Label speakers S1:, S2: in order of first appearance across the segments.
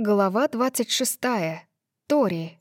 S1: Глава 26. Тори.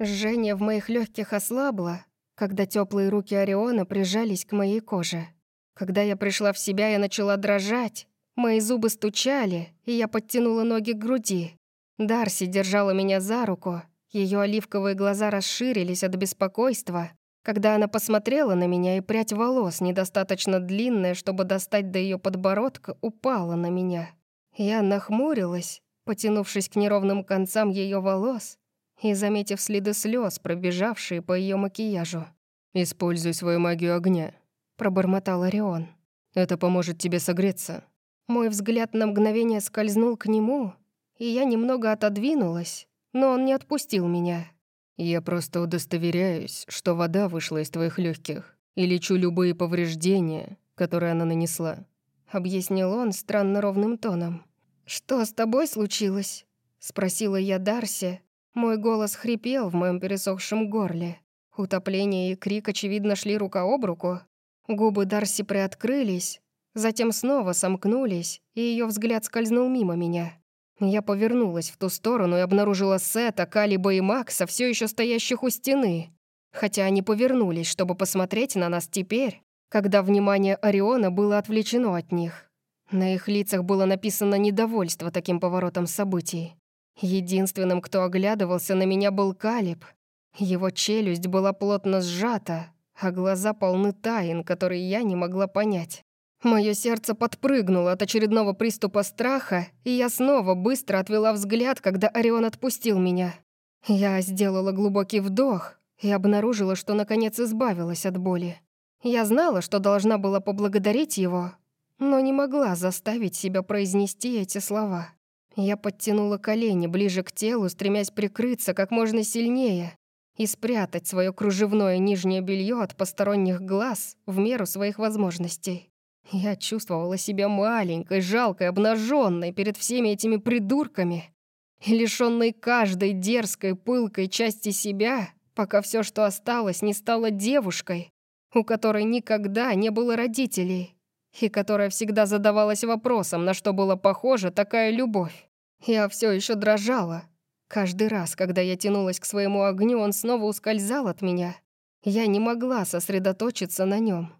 S1: Жжение в моих легких ослабло, когда теплые руки Ориона прижались к моей коже. Когда я пришла в себя, я начала дрожать, мои зубы стучали, и я подтянула ноги к груди. Дарси держала меня за руку, ее оливковые глаза расширились от беспокойства, когда она посмотрела на меня, и прядь волос, недостаточно длинная, чтобы достать до ее подбородка, упала на меня. Я нахмурилась, потянувшись к неровным концам ее волос и заметив следы слез, пробежавшие по ее макияжу.
S2: «Используй свою магию огня», —
S1: пробормотал Орион.
S2: «Это поможет тебе согреться».
S1: Мой взгляд на мгновение скользнул к нему, и я немного отодвинулась, но он не отпустил меня.
S2: «Я просто удостоверяюсь, что вода вышла из твоих легких и лечу любые повреждения, которые она нанесла», —
S1: объяснил он странно ровным тоном. «Что с тобой случилось?» — спросила я Дарси. Мой голос хрипел в моем пересохшем горле. Утопление и крик, очевидно, шли рука об руку. Губы Дарси приоткрылись, затем снова сомкнулись, и ее взгляд скользнул мимо меня. Я повернулась в ту сторону и обнаружила Сета, Калиба и Макса, все еще стоящих у стены. Хотя они повернулись, чтобы посмотреть на нас теперь, когда внимание Ориона было отвлечено от них. На их лицах было написано недовольство таким поворотом событий. Единственным, кто оглядывался на меня, был Калиб. Его челюсть была плотно сжата, а глаза полны тайн, которые я не могла понять. Мое сердце подпрыгнуло от очередного приступа страха, и я снова быстро отвела взгляд, когда Орион отпустил меня. Я сделала глубокий вдох и обнаружила, что наконец избавилась от боли. Я знала, что должна была поблагодарить его, но не могла заставить себя произнести эти слова. Я подтянула колени ближе к телу, стремясь прикрыться как можно сильнее и спрятать свое кружевное нижнее белье от посторонних глаз в меру своих возможностей. Я чувствовала себя маленькой, жалкой, обнаженной перед всеми этими придурками и лишенной каждой дерзкой, пылкой части себя, пока все, что осталось, не стало девушкой, у которой никогда не было родителей, и которая всегда задавалась вопросом, на что была похожа такая любовь. Я все еще дрожала. Каждый раз, когда я тянулась к своему огню, он снова ускользал от меня. Я не могла сосредоточиться на нем.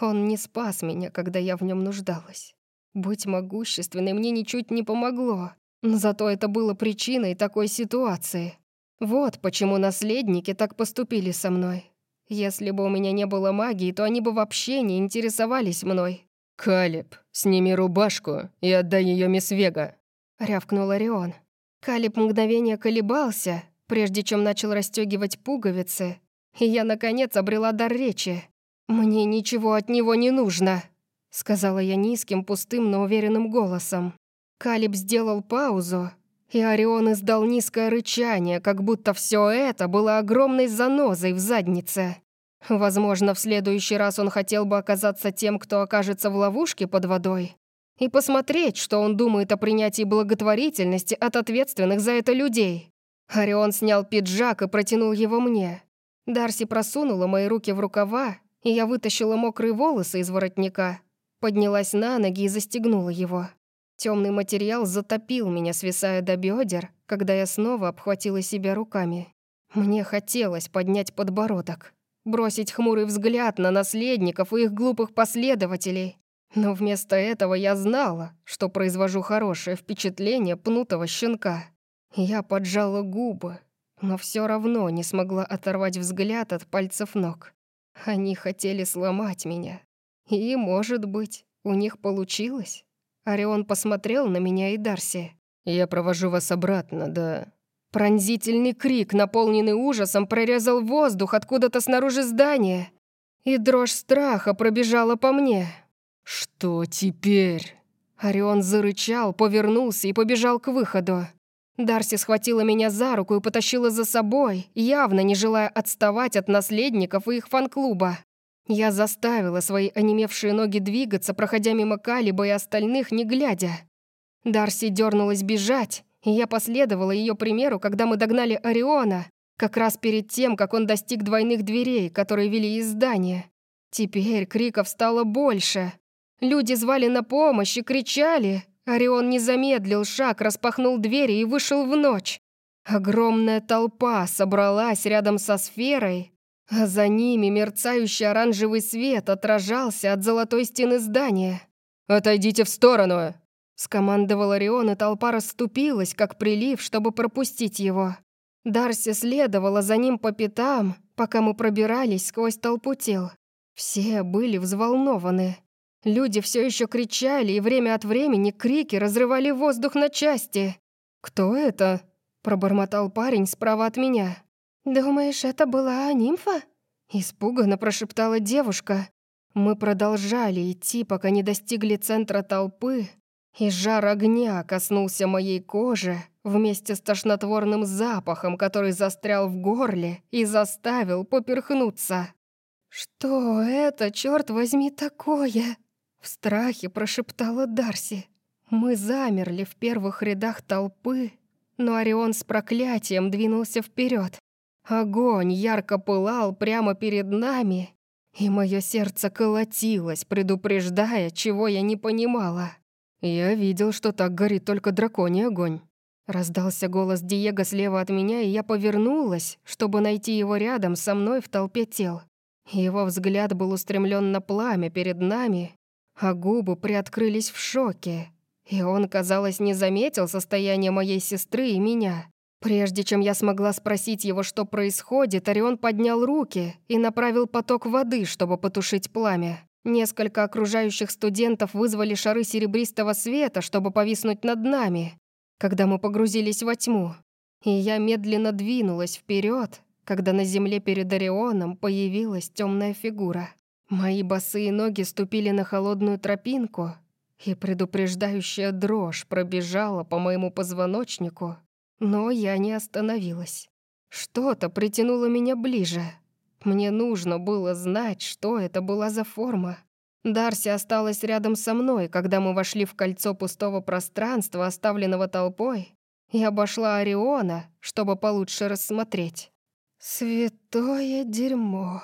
S1: Он не спас меня, когда я в нем нуждалась. Быть могущественной мне ничуть не помогло, но зато это было причиной такой ситуации. Вот почему наследники так поступили со мной. Если бы у меня не было магии, то они бы вообще не интересовались мной.
S2: «Калиб, сними рубашку и отдай ее мисс Вега», —
S1: рявкнул Орион. Калиб мгновение колебался, прежде чем начал расстегивать пуговицы, и я, наконец, обрела дар речи. «Мне ничего от него не нужно», — сказала я низким, пустым, но уверенным голосом. Калиб сделал паузу, и Орион издал низкое рычание, как будто все это было огромной занозой в заднице. Возможно, в следующий раз он хотел бы оказаться тем, кто окажется в ловушке под водой, и посмотреть, что он думает о принятии благотворительности от ответственных за это людей. Орион снял пиджак и протянул его мне. Дарси просунула мои руки в рукава, и я вытащила мокрые волосы из воротника, поднялась на ноги и застегнула его. Темный материал затопил меня, свисая до бедер, когда я снова обхватила себя руками. Мне хотелось поднять подбородок бросить хмурый взгляд на наследников и их глупых последователей. Но вместо этого я знала, что произвожу хорошее впечатление пнутого щенка. Я поджала губы, но все равно не смогла оторвать взгляд от пальцев ног. Они хотели сломать меня. И, может быть, у них получилось? Орион посмотрел на меня и Дарси.
S2: «Я провожу вас обратно, да...»
S1: Пронзительный крик, наполненный ужасом, прорезал воздух откуда-то снаружи здания, и дрожь страха пробежала по мне.
S2: «Что теперь?»
S1: Орион зарычал, повернулся и побежал к выходу. Дарси схватила меня за руку и потащила за собой, явно не желая отставать от наследников и их фан-клуба. Я заставила свои онемевшие ноги двигаться, проходя мимо Калиба и остальных, не глядя. Дарси дернулась бежать, я последовала ее примеру, когда мы догнали Ориона, как раз перед тем, как он достиг двойных дверей, которые вели из здания. Теперь криков стало больше. Люди звали на помощь и кричали, Орион не замедлил шаг, распахнул двери и вышел в ночь. Огромная толпа собралась рядом со сферой, а за ними мерцающий оранжевый свет отражался от золотой стены здания.
S2: «Отойдите в сторону!»
S1: Скомандовал Орион, и толпа расступилась, как прилив, чтобы пропустить его. Дарси следовала за ним по пятам, пока мы пробирались сквозь толпу тел. Все были взволнованы. Люди все еще кричали, и время от времени крики разрывали воздух на части. «Кто это?» — пробормотал парень справа от меня. «Думаешь, это была нимфа?» Испуганно прошептала девушка. Мы продолжали идти, пока не достигли центра толпы, и жар огня коснулся моей кожи вместе с тошнотворным запахом, который застрял в горле и заставил поперхнуться. «Что это, черт возьми, такое?» В страхе прошептала Дарси. Мы замерли в первых рядах толпы, но Орион с проклятием двинулся вперед. Огонь ярко пылал прямо перед нами, и мое сердце колотилось, предупреждая, чего я не понимала.
S2: «Я видел, что так горит только драконий огонь».
S1: Раздался голос Диего слева от меня, и я повернулась, чтобы найти его рядом со мной в толпе тел. Его взгляд был устремлен на пламя перед нами, а губы приоткрылись в шоке, и он, казалось, не заметил состояние моей сестры и меня. Прежде чем я смогла спросить его, что происходит, Орион поднял руки и направил поток воды, чтобы потушить пламя. Несколько окружающих студентов вызвали шары серебристого света, чтобы повиснуть над нами, когда мы погрузились во тьму. И я медленно двинулась вперед, когда на земле перед Орионом появилась темная фигура. Мои босые ноги ступили на холодную тропинку, и предупреждающая дрожь пробежала по моему позвоночнику, но я не остановилась. Что-то притянуло меня ближе — мне нужно было знать, что это была за форма. Дарси осталась рядом со мной, когда мы вошли в кольцо пустого пространства, оставленного толпой, и обошла Ориона, чтобы получше рассмотреть. «Святое дерьмо!»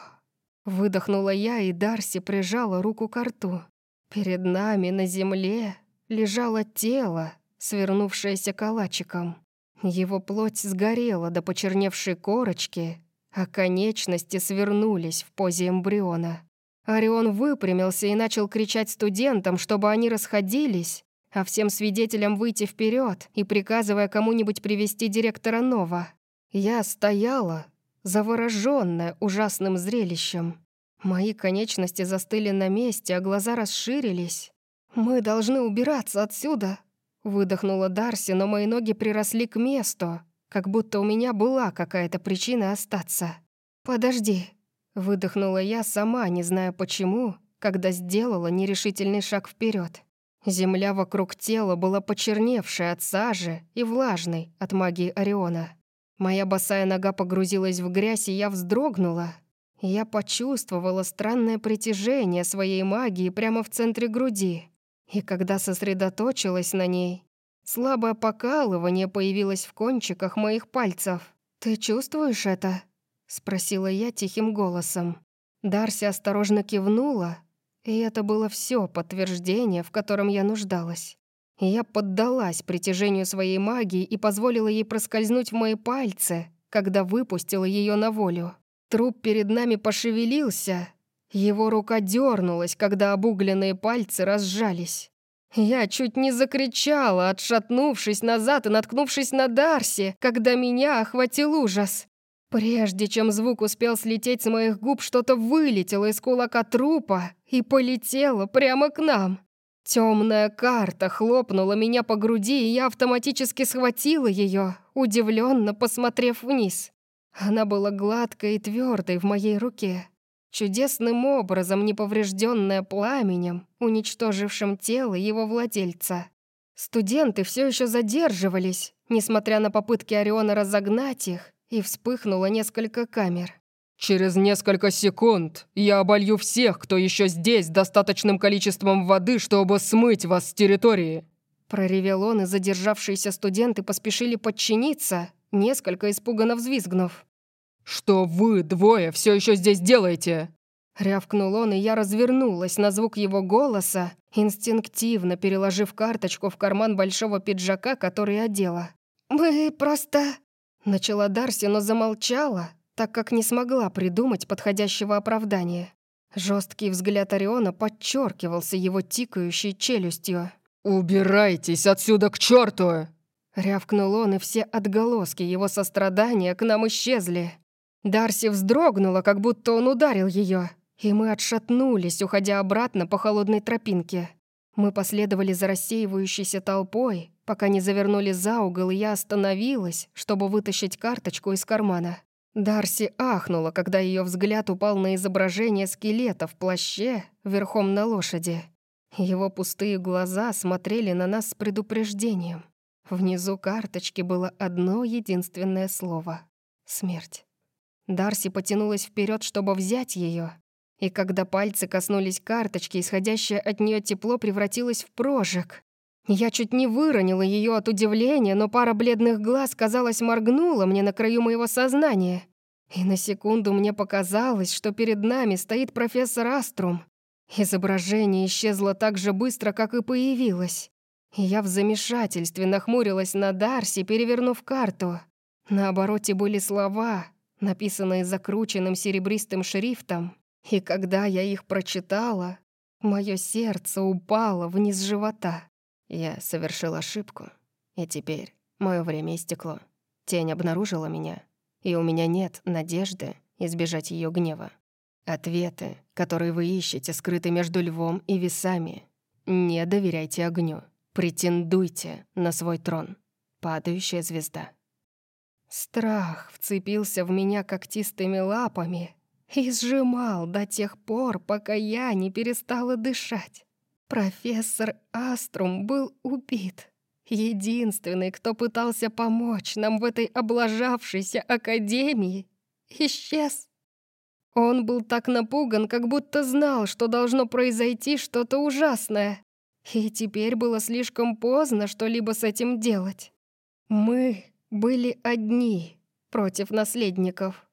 S1: Выдохнула я, и Дарси прижала руку к рту. Перед нами на земле лежало тело, свернувшееся калачиком. Его плоть сгорела до почерневшей корочки, а конечности свернулись в позе эмбриона. Орион выпрямился и начал кричать студентам, чтобы они расходились, а всем свидетелям выйти вперед и приказывая кому-нибудь привести директора Нова. Я стояла, завороженная ужасным зрелищем. Мои конечности застыли на месте, а глаза расширились. «Мы должны убираться отсюда», — выдохнула Дарси, но мои ноги приросли к месту, как будто у меня была какая-то причина остаться. «Подожди», — выдохнула я сама, не зная почему, когда сделала нерешительный шаг вперед. Земля вокруг тела была почерневшей от сажи и влажной от магии Ориона. Моя босая нога погрузилась в грязь, и я вздрогнула. Я почувствовала странное притяжение своей магии прямо в центре груди. И когда сосредоточилась на ней, Слабое покалывание появилось в кончиках моих пальцев. «Ты чувствуешь это?» — спросила я тихим голосом. Дарси осторожно кивнула, и это было все подтверждение, в котором я нуждалась. Я поддалась притяжению своей магии и позволила ей проскользнуть в мои пальцы, когда выпустила ее на волю. Труп перед нами пошевелился. Его рука дернулась, когда обугленные пальцы разжались. Я чуть не закричала, отшатнувшись назад и наткнувшись на Дарси, когда меня охватил ужас. Прежде чем звук успел слететь с моих губ, что-то вылетело из кулака трупа и полетело прямо к нам. Темная карта хлопнула меня по груди, и я автоматически схватила ее, удивленно посмотрев вниз. Она была гладкой и твердой в моей руке чудесным образом не поврежденное пламенем, уничтожившим тело его владельца. Студенты все еще задерживались, несмотря на попытки Ориона разогнать их, и вспыхнуло несколько камер.
S2: «Через несколько секунд я оболью всех, кто еще здесь, достаточным количеством воды, чтобы смыть вас с территории!»
S1: Проревел он, и задержавшиеся студенты поспешили подчиниться, несколько испуганно взвизгнув.
S2: «Что вы двое все еще здесь делаете?»
S1: Рявкнул он, и я развернулась на звук его голоса, инстинктивно переложив карточку в карман большого пиджака, который одела. «Мы просто...» Начала Дарси, но замолчала, так как не смогла придумать подходящего оправдания. Жесткий взгляд Ориона подчеркивался его тикающей челюстью.
S2: «Убирайтесь отсюда к черту!
S1: Рявкнул он, и все отголоски его сострадания к нам исчезли. Дарси вздрогнула, как будто он ударил ее, и мы отшатнулись, уходя обратно по холодной тропинке. Мы последовали за рассеивающейся толпой, пока не завернули за угол, и я остановилась, чтобы вытащить карточку из кармана. Дарси ахнула, когда ее взгляд упал на изображение скелета в плаще верхом на лошади. Его пустые глаза смотрели на нас с предупреждением. Внизу карточки было одно единственное слово — смерть. Дарси потянулась вперед, чтобы взять ее, и когда пальцы коснулись карточки, исходящее от нее тепло превратилось в прожиг. Я чуть не выронила ее от удивления, но пара бледных глаз, казалось, моргнула мне на краю моего сознания. И на секунду мне показалось, что перед нами стоит профессор Аструм. Изображение исчезло так же быстро, как и появилось. И я в замешательстве нахмурилась на Дарси, перевернув карту. На обороте были слова, написанные закрученным серебристым шрифтом, и когда я их прочитала, мое сердце упало вниз живота. Я совершил ошибку, и теперь мое время истекло. Тень обнаружила меня, и у меня нет надежды избежать ее гнева. Ответы, которые вы ищете, скрыты между львом и весами. Не доверяйте огню. Претендуйте на свой трон. Падающая звезда. Страх вцепился в меня когтистыми лапами и сжимал до тех пор, пока я не перестала дышать. Профессор Аструм был убит. Единственный, кто пытался помочь нам в этой облажавшейся академии, исчез. Он был так напуган, как будто знал, что должно произойти что-то ужасное. И теперь было слишком поздно что-либо с этим делать. Мы были одни против наследников.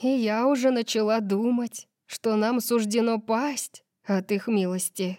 S1: И я уже начала думать, что нам суждено пасть от их милости.